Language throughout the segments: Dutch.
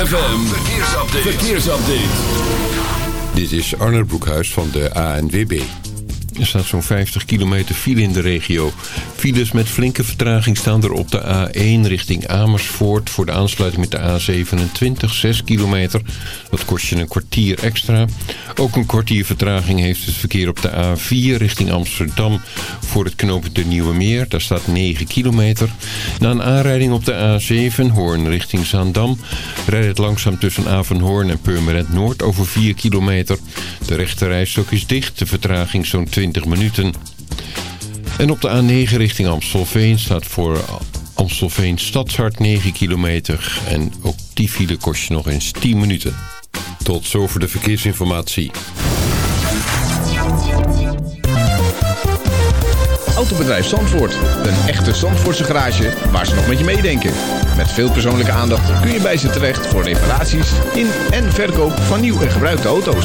ZFM, verkeersupdate. verkeersupdate. Dit is Arnold Broekhuis van de ANWB. Er staat zo'n 50 kilometer file in de regio. Files met flinke vertraging staan er op de A1 richting Amersfoort... voor de aansluiting met de A27, 6 kilometer. Dat kost je een kwartier extra. Ook een kwartier vertraging heeft het verkeer op de A4 richting Amsterdam... voor het knooppunt de Nieuwe Meer. Daar staat 9 kilometer. Na een aanrijding op de A7, Hoorn richting Zaandam... rijdt het langzaam tussen Avenhoorn en Purmerend Noord over 4 kilometer. De rechterrijstok is dicht, de vertraging zo'n 20 minuten. En op de A9 richting Amstelveen staat voor Amstelveen Stadshart 9 kilometer. En ook die file kost je nog eens 10 minuten. Tot zover de verkeersinformatie. Autobedrijf Zandvoort. Een echte Zandvoortse garage waar ze nog met je meedenken. Met veel persoonlijke aandacht kun je bij ze terecht voor reparaties in en verkoop van nieuw en gebruikte auto's.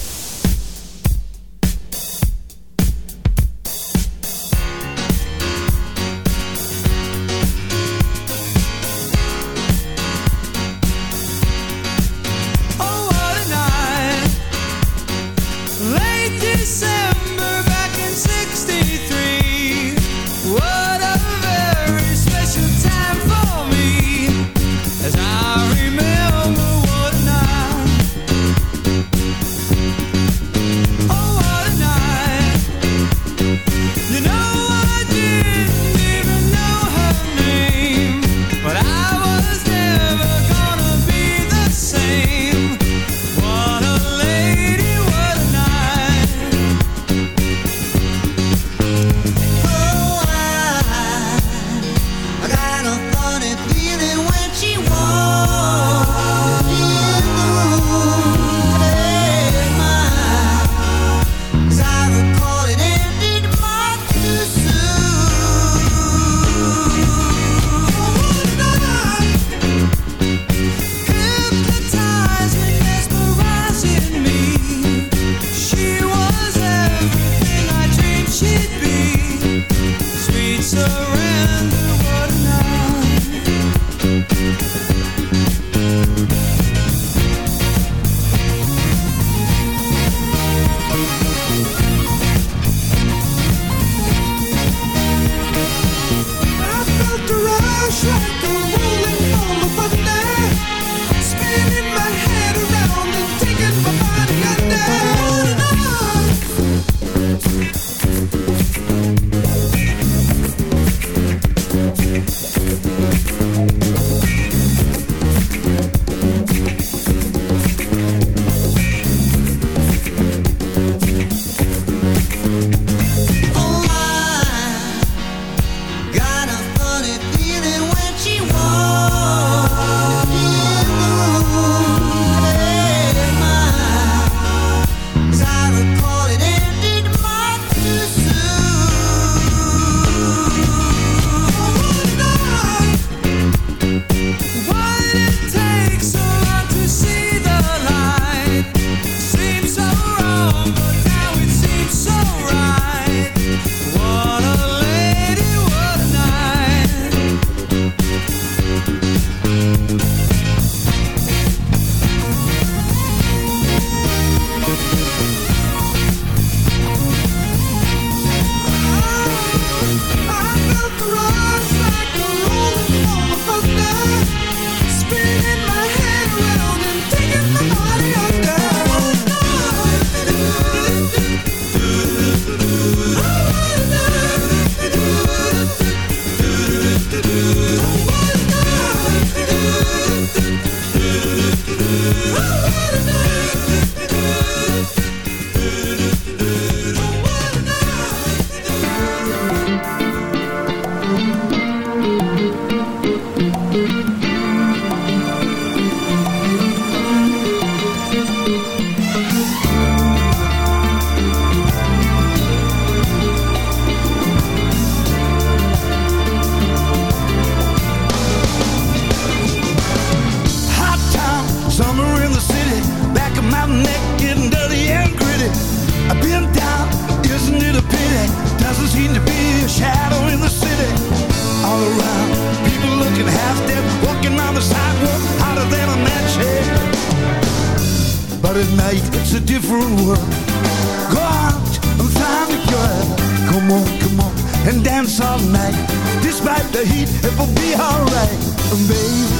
dance all night. Despite the heat, it will be alright. And babe,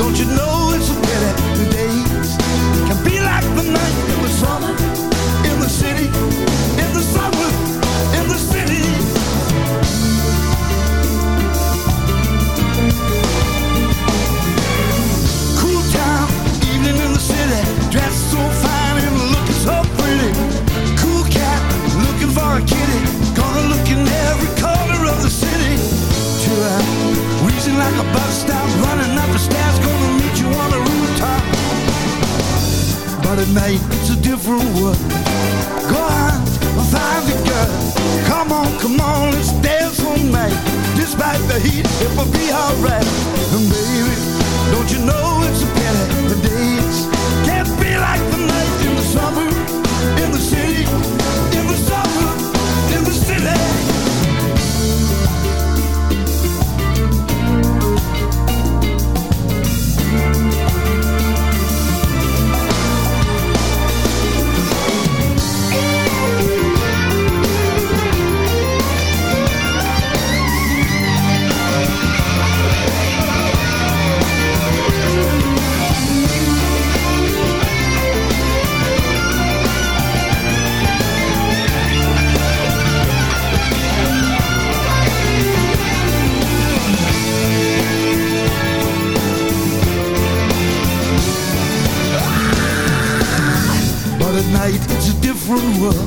don't you know it's a pity the days can be like the night. in the summer in the city every night it's a different world. Go on, I'll find a girl. Come on, come on, let's dance all me. Despite the heat, it will be alright. And baby, don't you know it's a pity the days can't be like the night in the summer, in the city, in the summer. night, it's a different world.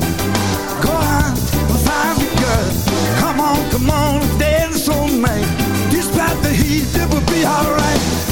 Go on and find a girl. Come on, come on, dance all night. Despite the heat, it will be alright.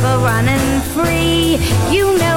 For running free. You know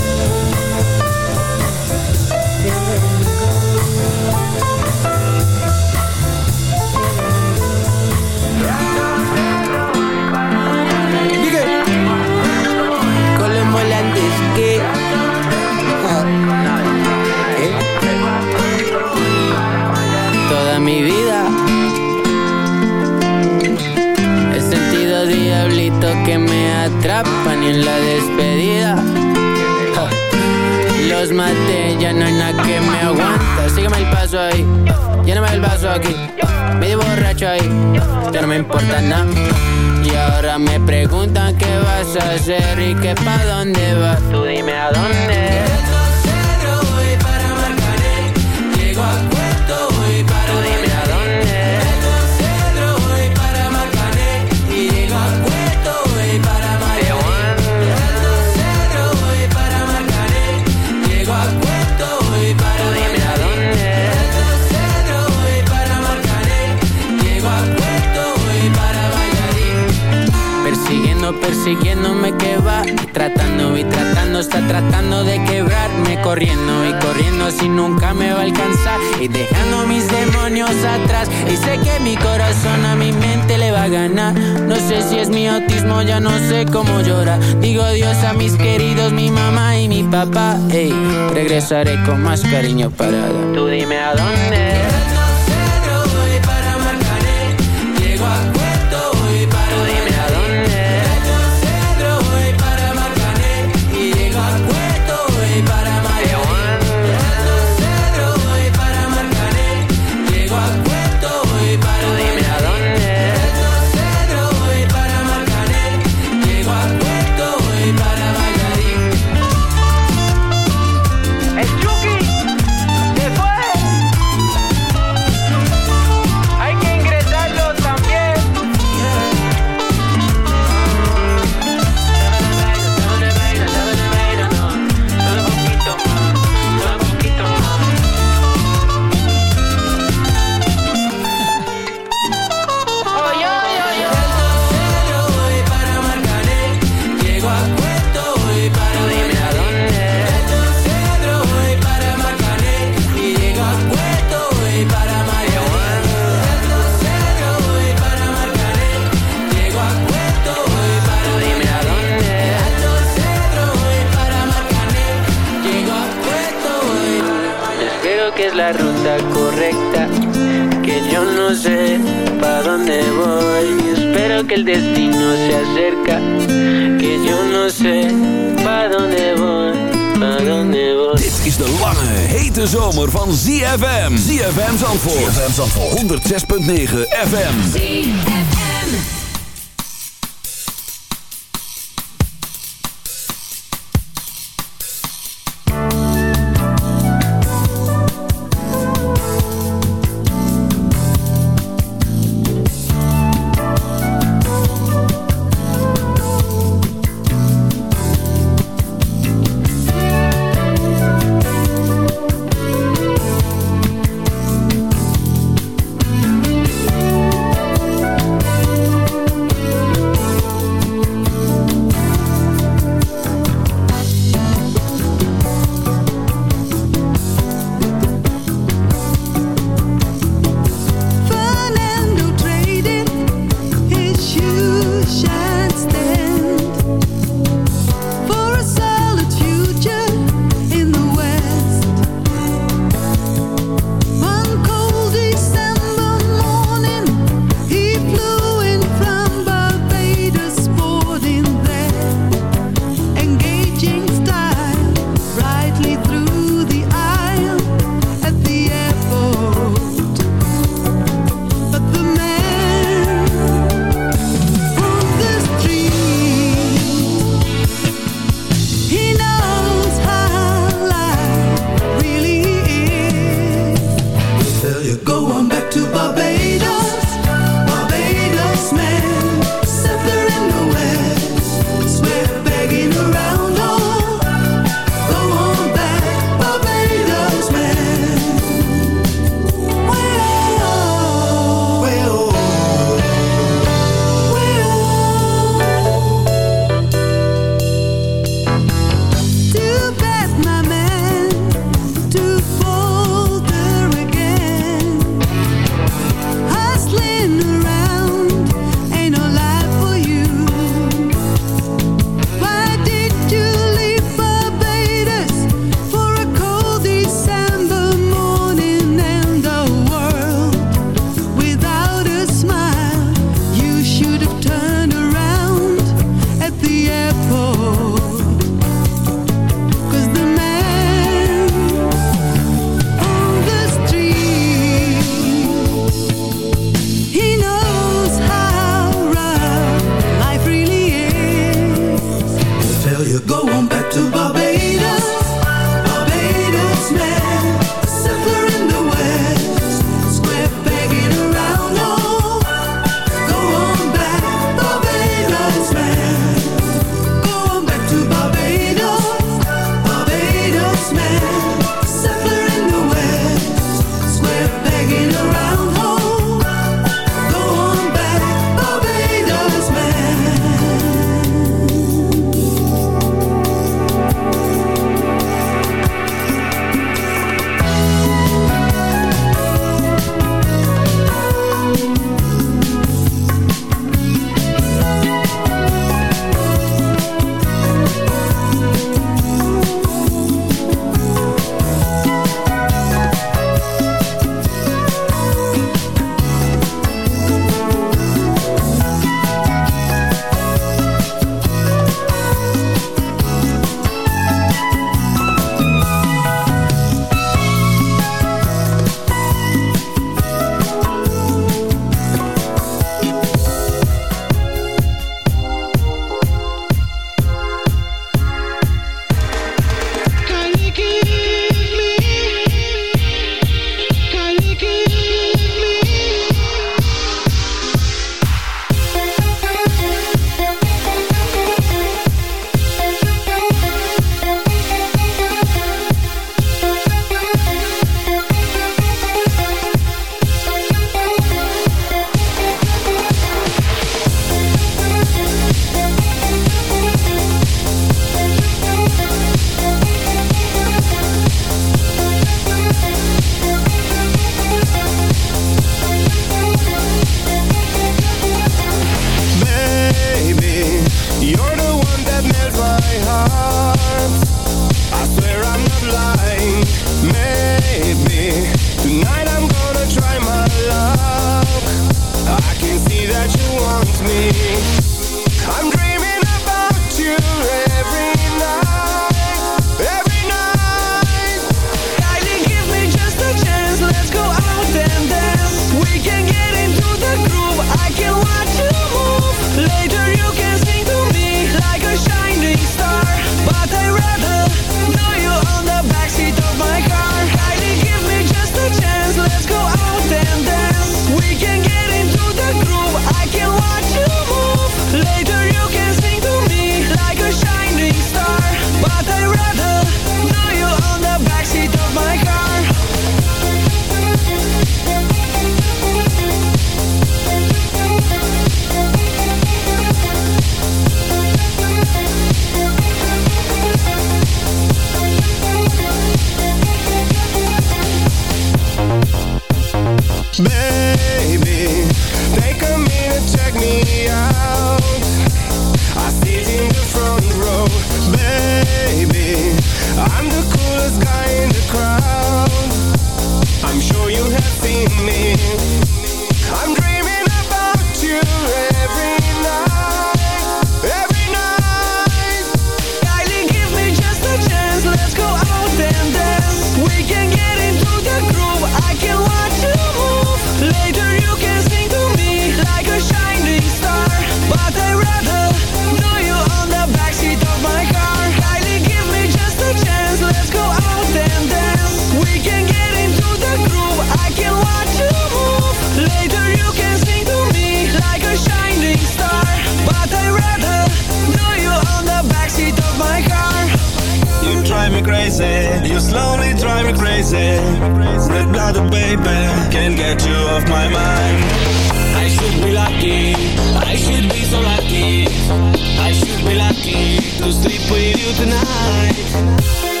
with you tonight.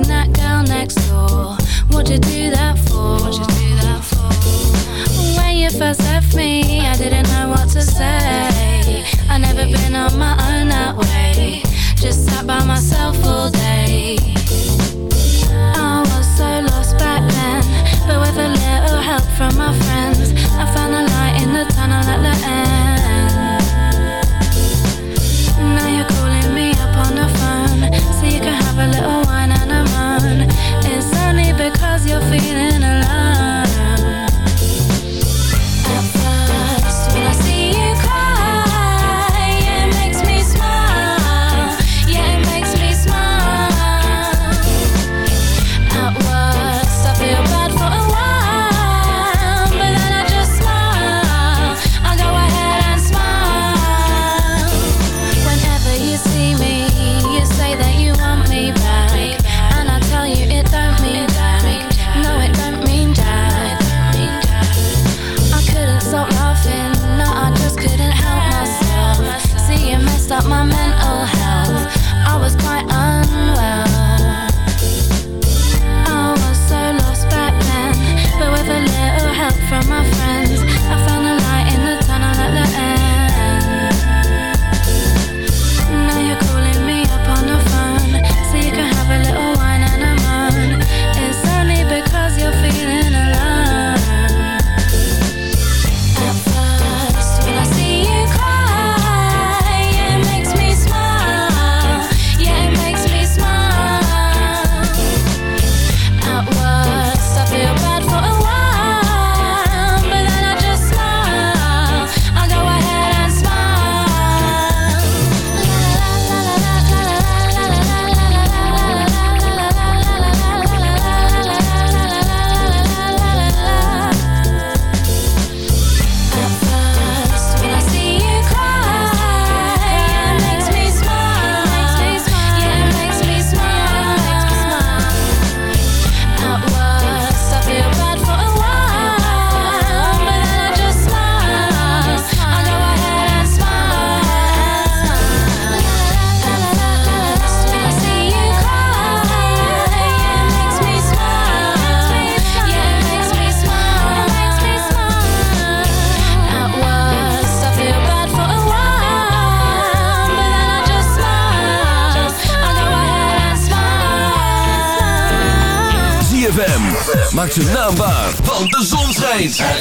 dating that girl next door. What'd you do that for? What'd you do that for? When you first left me, I didn't know what to say. I never been on my own that way. Just sat by myself all day. I was so lost back then, but with a little help from my friends, I found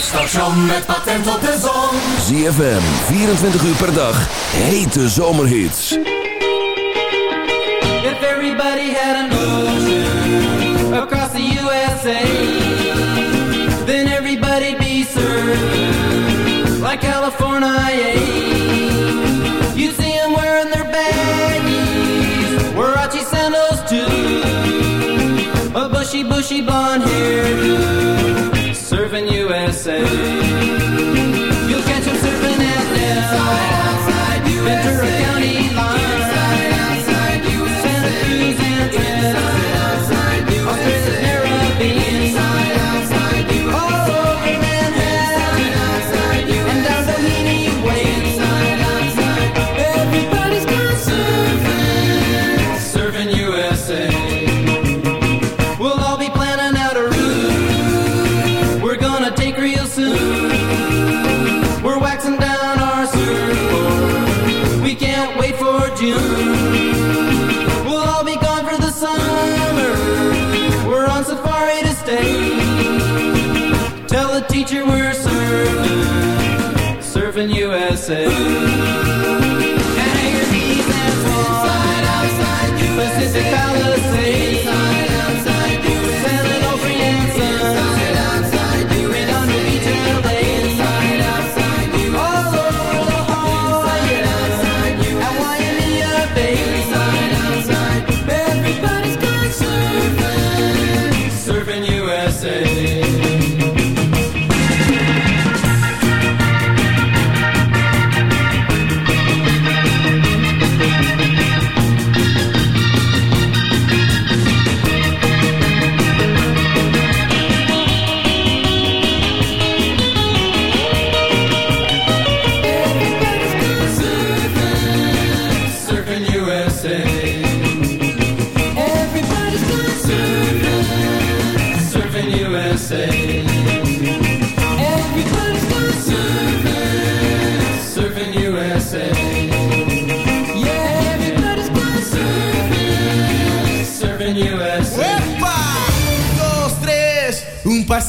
station met patent op de zon. ZFM, 24 uur per dag, hete zomerhits. If everybody had an ocean across the USA, then everybody'd be served like California. You'd see them wearing their baggies, Warachi sandals too, a bushy, bushy blonde hairdo, serving USA. You'll catch them surfing at Nell, Ventura County line. Santa Cruz and Fresno, Australia's Caribbean,